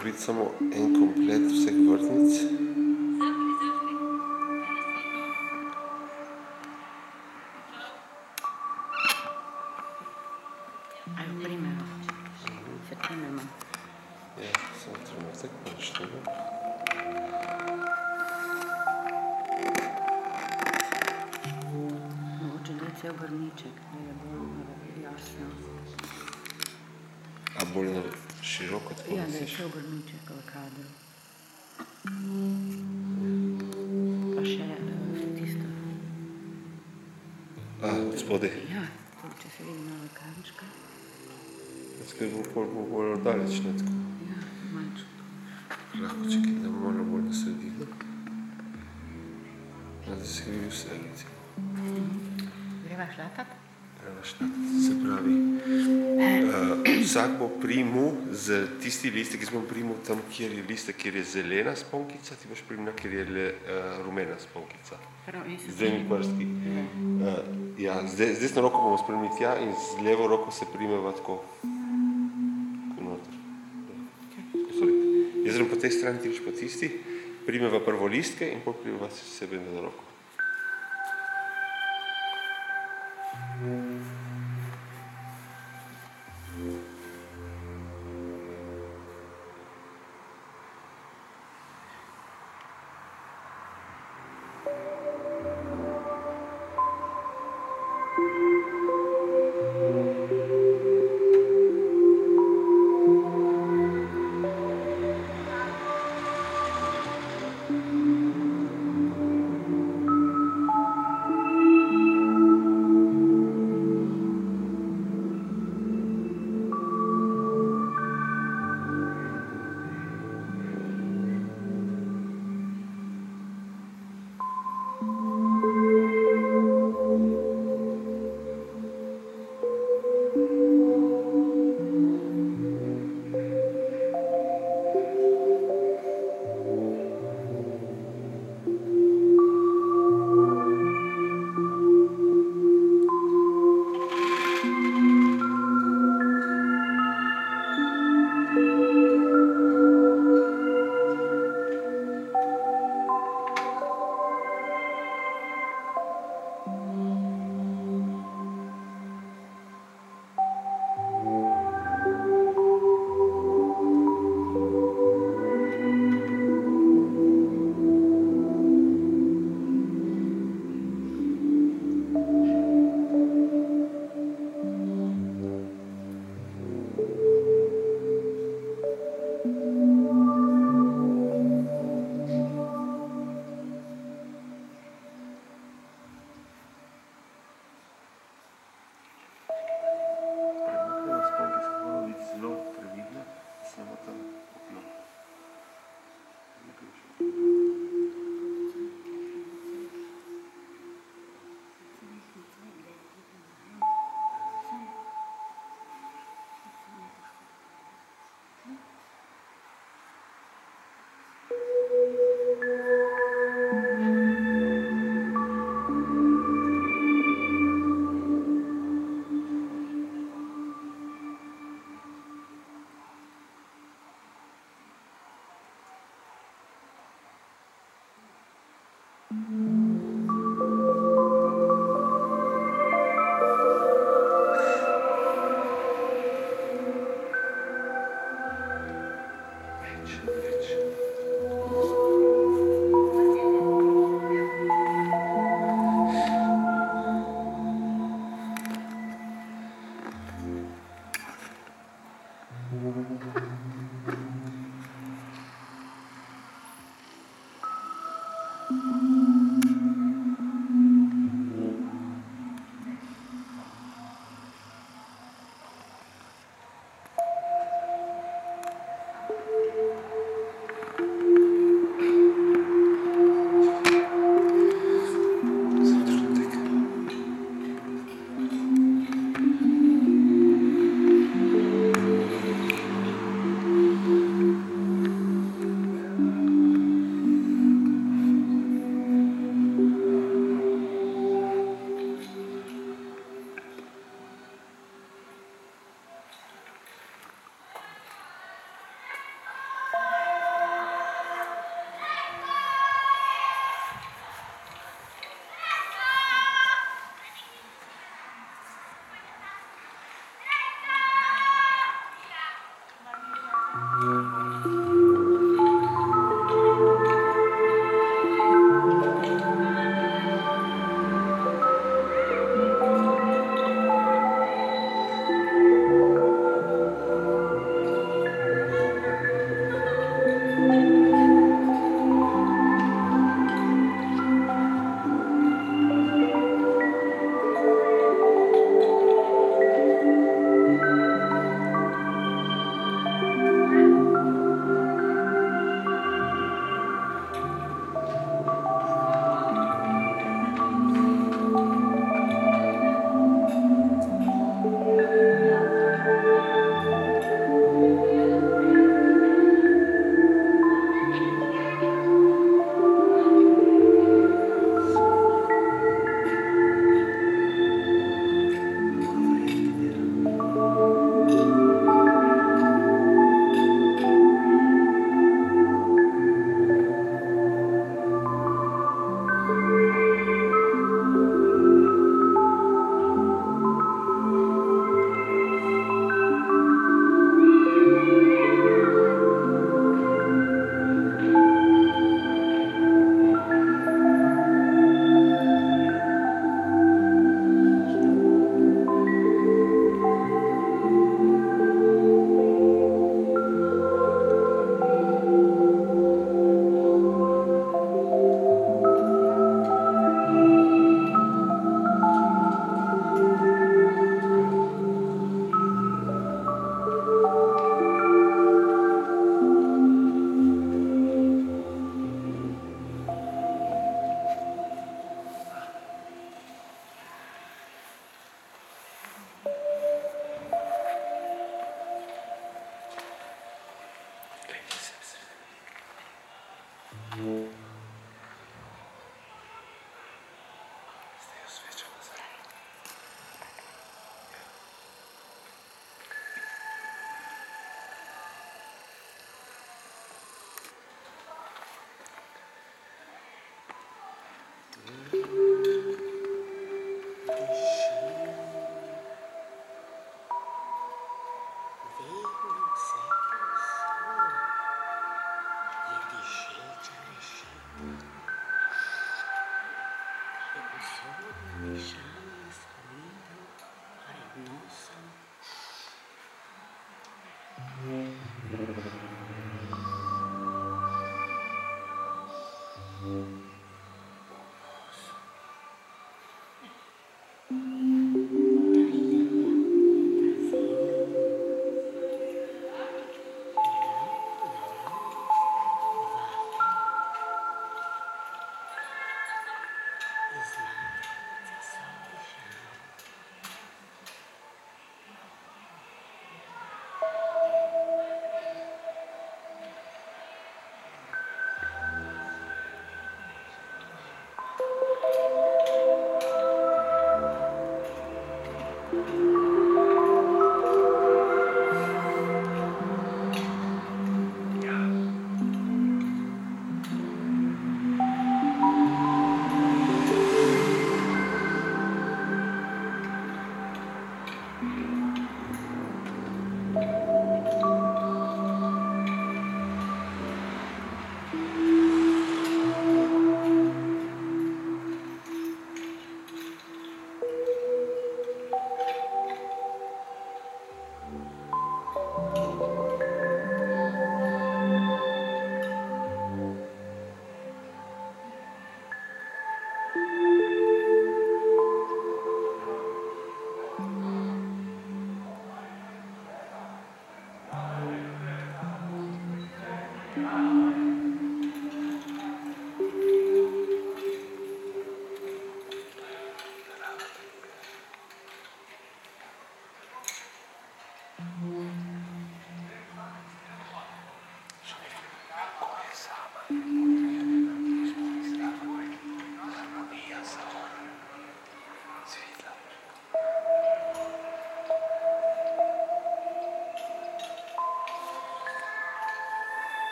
Dobiti samo en komplet vseh vrtnic. Vsak bo primil z tisti listek, jaz bom primil tam, kjer je listek, kjer je zelena sponkica, ti boš primil, kjer je le, uh, rumena sponkica. Z dvemi prsti. Uh, ja, z, de- z desno roko bomo spremili tja in z levo roko se primeva tako. noter. Jaz grem po tej strani, ti greš po tisti, primeva prvo listke in potem primeva sebe na roko.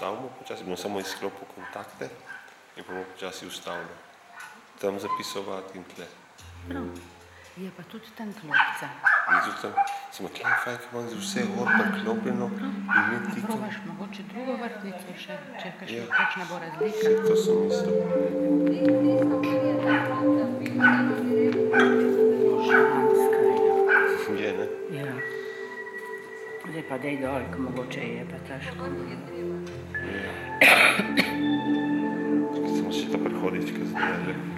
Ustavimo počasi, bomo samo izklopil kontakte in bomo počasi ustavili. Tam zapisovati in tle. Prav. Je pa tudi tam klopca. In tudi tam, samo tle je fajn, ker imam zdaj vse gor priklopljeno in mi ti Probaš mogoče drugo vrtnico še, če kakšna, Ja. kakšna bo razlika. to sem mislil. Je. Ne? Ja. Zdaj pa dej dol, ko mogoče je pa težko. Čakaj, samo še ta prehodička zdaj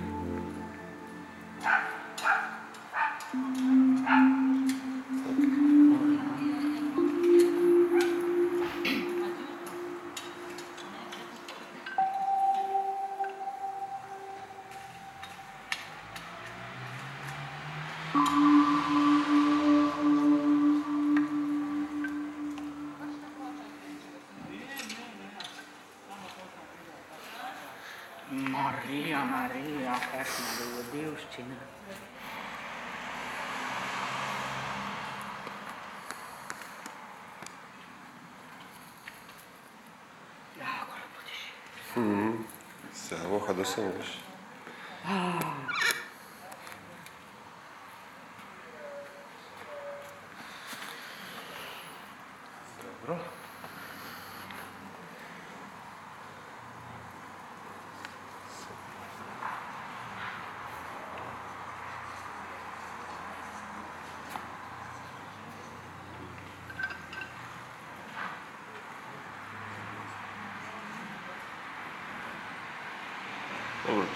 diši. Samo hado sem veš. Dobro.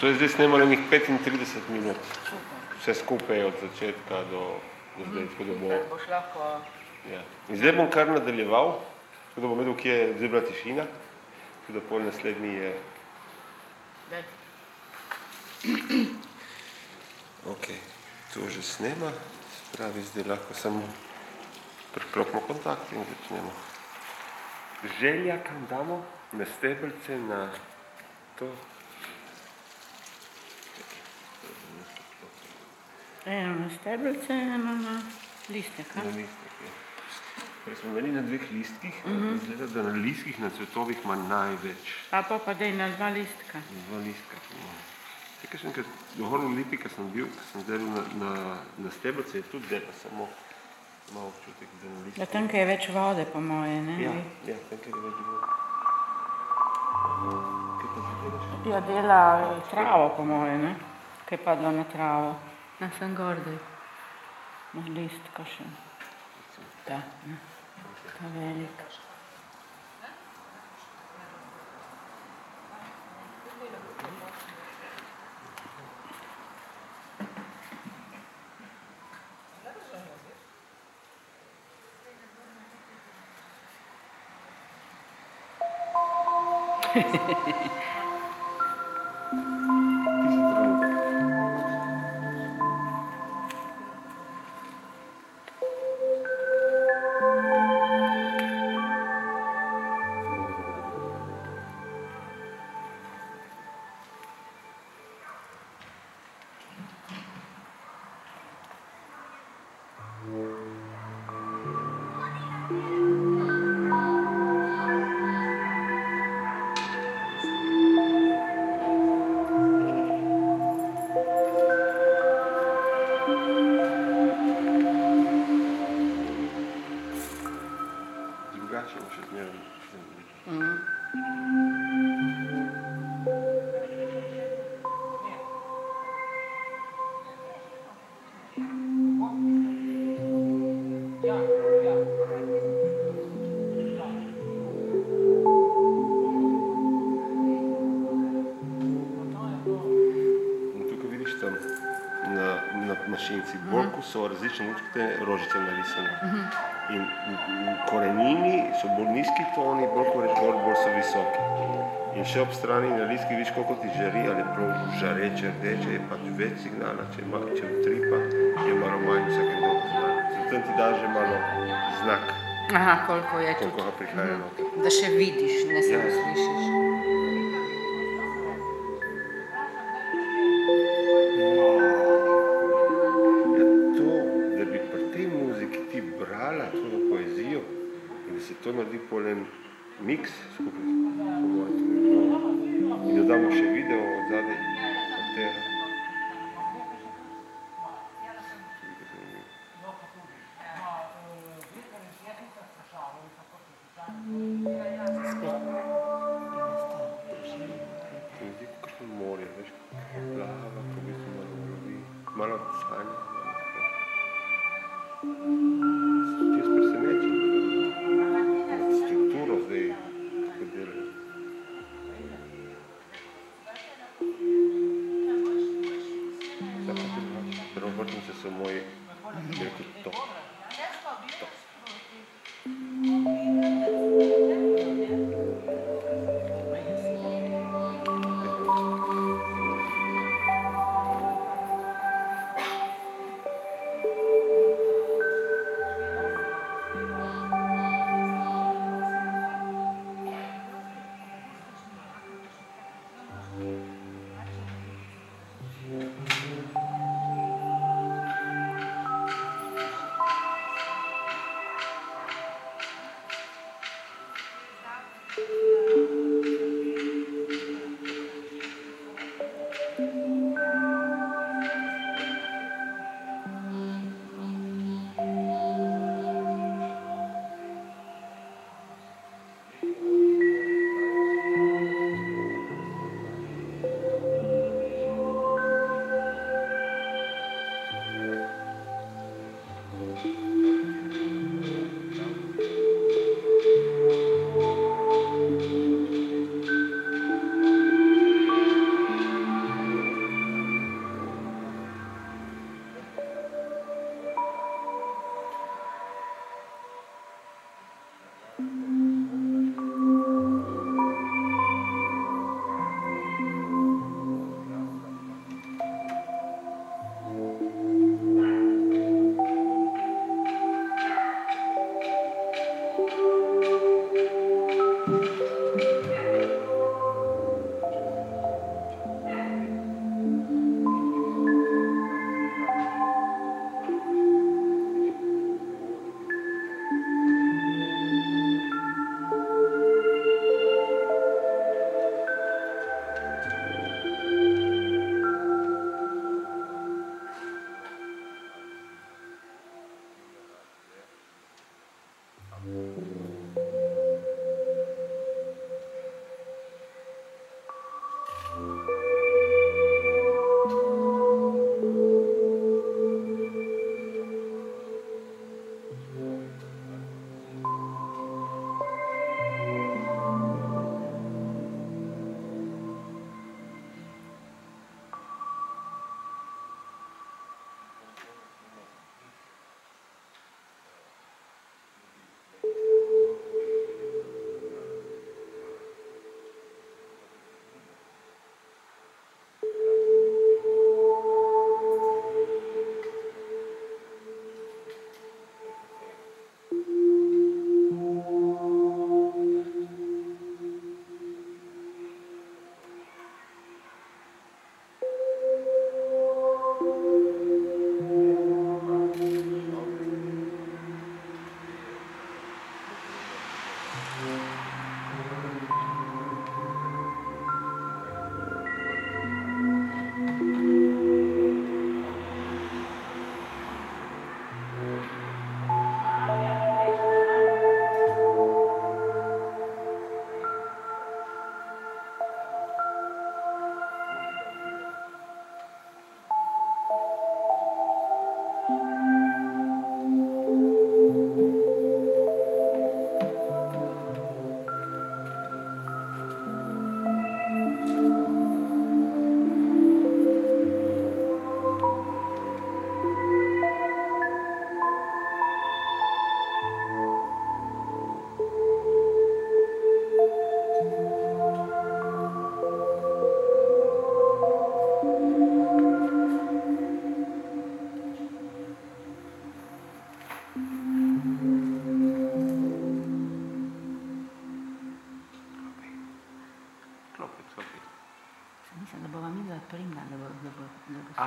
To je zdaj snemalo nekih 35 minut. Vse skupaj od začetka do, do zdaj, tako da bo. Boš lahko Ja. In zdaj bom kar nadaljeval, tako da bom vedel, kje je zdaj bila tišina, tako da pol naslednji je. Daj. Ok, to že snema, pravi zdaj lahko samo priklopimo kontakt in začnemo. Želja, kam damo na stebelce, na to. Eno na stebelce, eno na listek. Na listek, ja. Prej smo imeli na dveh listkih, izgleda, da na listkih, na cvetovih ima največ. A pa pa dej na dva listka. Dva listka. Tukaj sem enkrat govoril v Lipi, ko sem bil, ko sem delal na, na, na stebelce, je tudi dela, samo malo občutek, da na listek. Ja, tam je več vode, po moje, ne? Ja, ja, tam je več bilo. Kaj pa delaš? Ja, dela eh, travo, po moje, ne? Kaj je padlo na travo. Na sem gordaj. Na listka še. Ta, ne? Ta velik. Ti te rožice narisane. In v- korenini so bolj nizki toni, bolj ko rečeš gor, bolj so visoki. In še ob strani na listki vidiš, koliko ti žari, ali prav žareče, rdeče, je pač več signala, če, ima, če utripa, je malo manj vsakem dolgo signala. Zato ti da že malo znak, Aha, koliko je koliko tudi. prihaja noter. Da še vidiš, ne samo Ja. slišiš. Miks skupaj,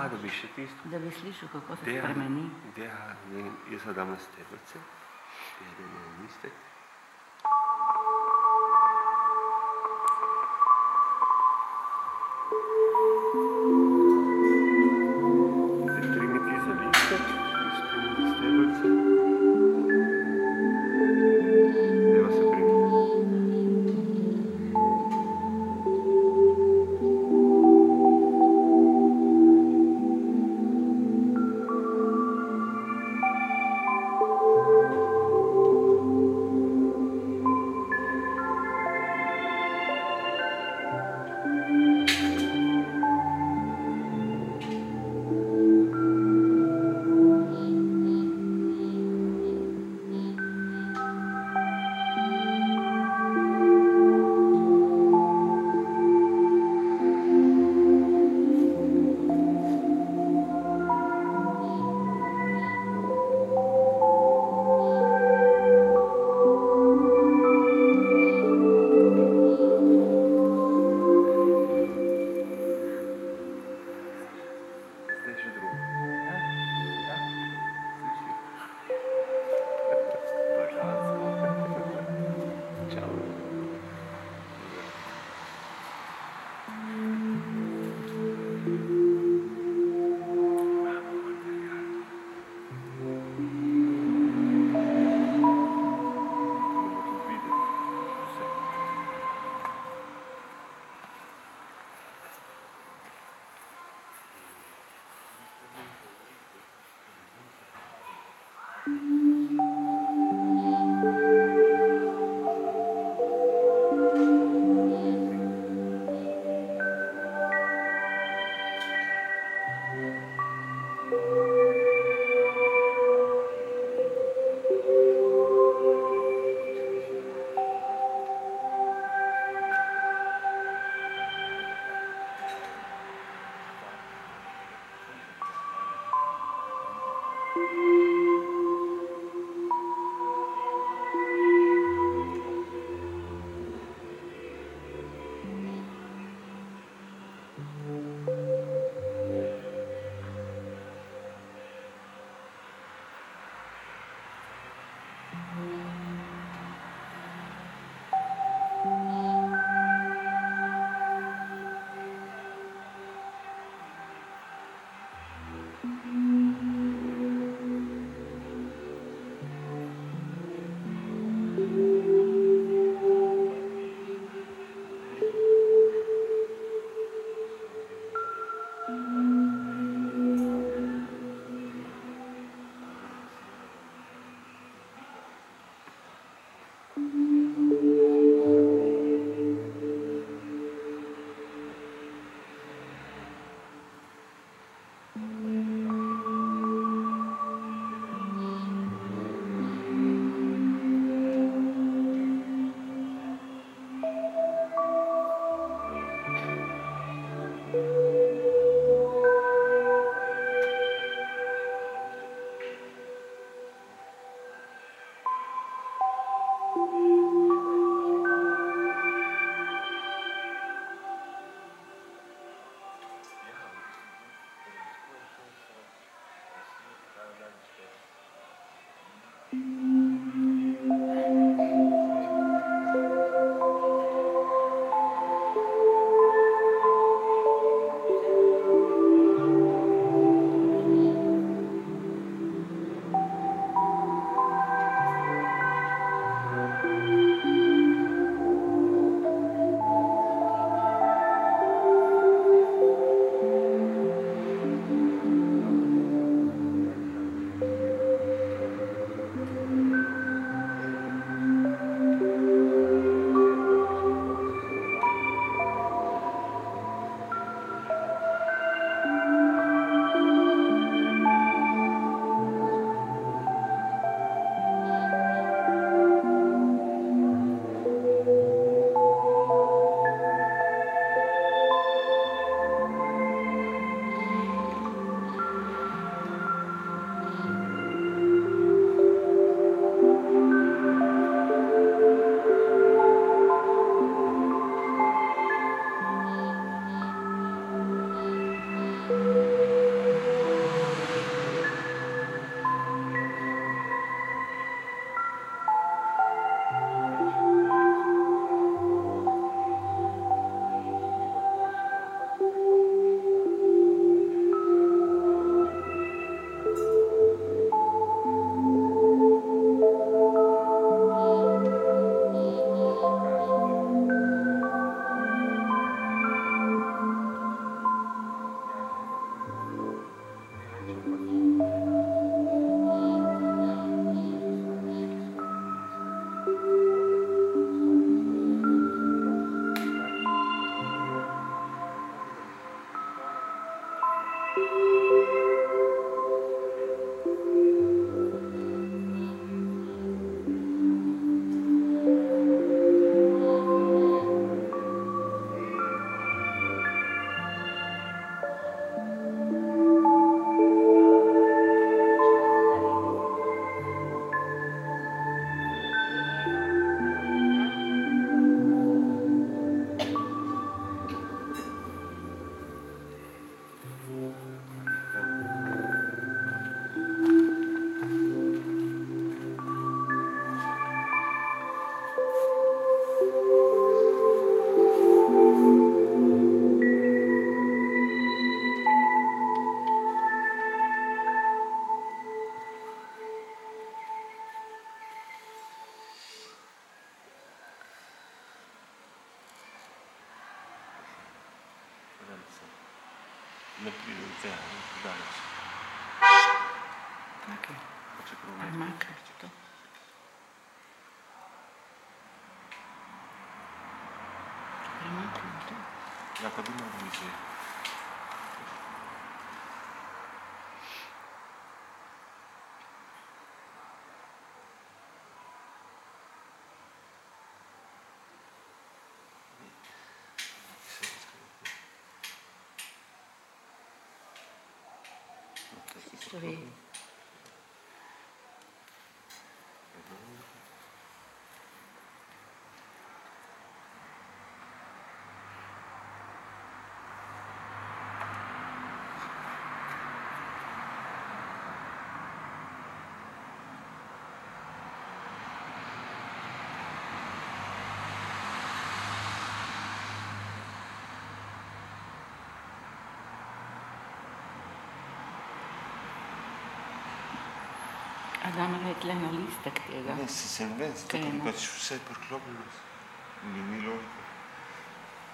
da bi še tisto. da bi slišal, kako se Dejan, spremeni. Ne, jaz ga dam na stebrce. Eden je listek. うん。Ne pride do tega, ne daleč. Taki, Pa čeprav ne. premakni to. Premakni to. Ja, pa doma v mizi. Stvari. A dam reči le na listek tega. Ne, se sem ven, zato ker je pač vse priklopljeno. Ni, ni logike.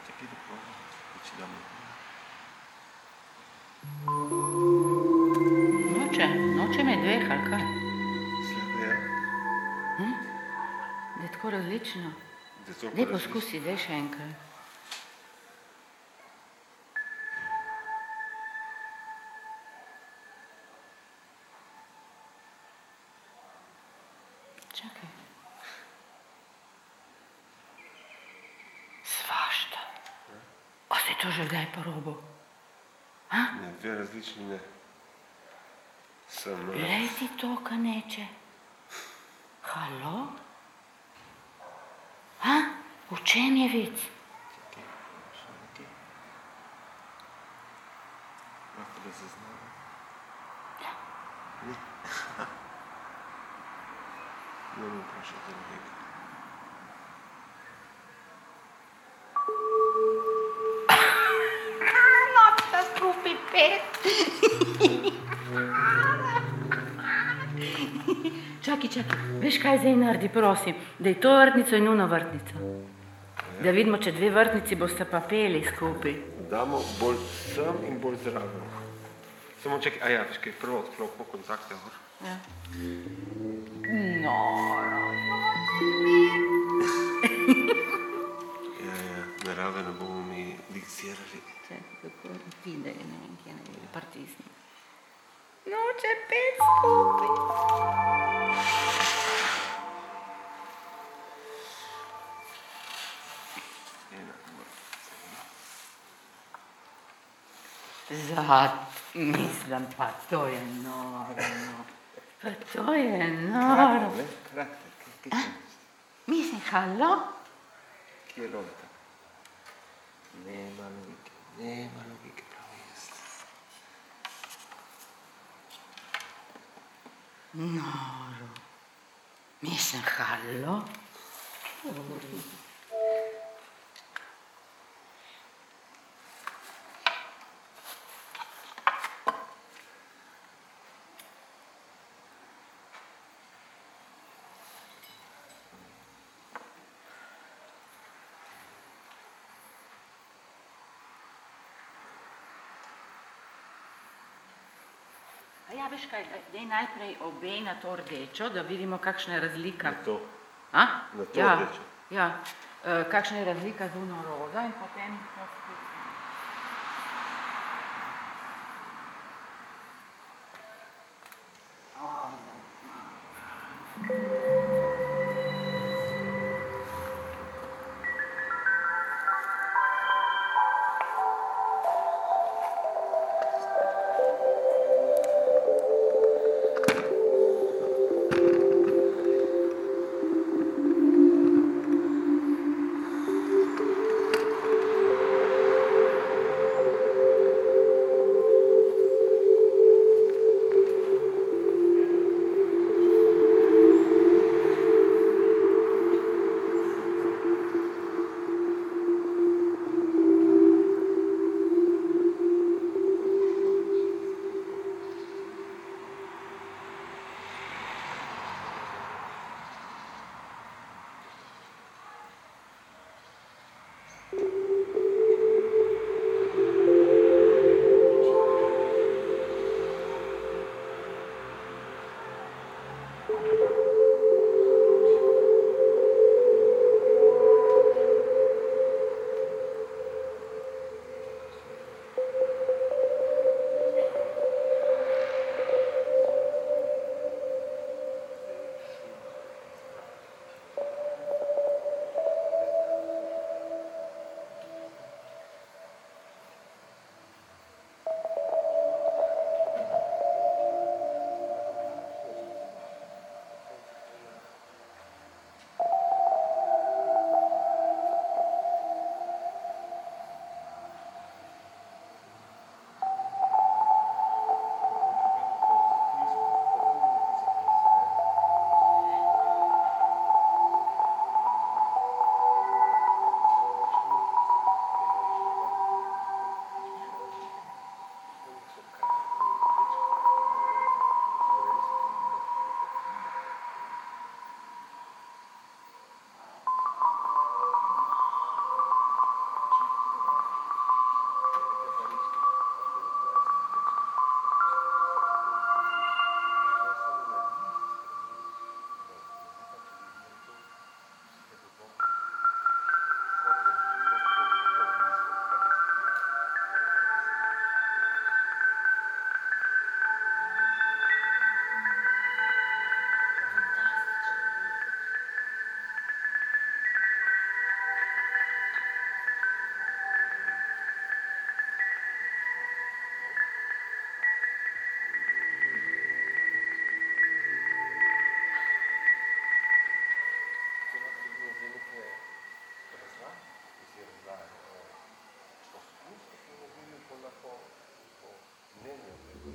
Čakaj, da probam. Če damo. Noče, noče me dveh ali kaj. Slede, ja. Da je tako različno. Da je to Daj pa poskusi, daj še enkrat. Čakaj. Svašta. A si že kdaj porobil? Ne, dve različni ne. Sem, eh, Lej ti to, kaneče. Halo? Ha? V čem je vic? čakaj, še nekaj. Lahko da zaznam. Ni. Ne bom vprašal za nekaj. Nota skupaj pet. čakaj, čakaj, veš kaj zdaj naredi, prosim, da je to vrtnico in uno vrtnico. Da vidimo, če dve vrtnici boste pa peli skupaj. Damo bolj sem in bolj zraven. Samo čakaj, a ja, veš kaj, prvo odklopimo kontakte. Ja. No, Ja, ja, narave ne bomo mi diktirali. čakaj, kako ti da je ne vem, kje ne je, partisni. No, če pet skupaj. Ena, dva. Zat, mislim, pa to je noro. no. Pa to je noro. Kaj, kaj sem? Mislim, halo? Kje je logika? Nema logike, nema logike, pravi jaz. Noro. Mislim, halo? A ja, veš kaj, daj najprej obe na to rdečo, da vidimo, kakšna je razlika. Na to. A? Na to ja, rdečo. Ja, e, kakšna je razlika z uno roza in potem to skupaj.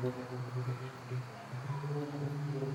Thank you.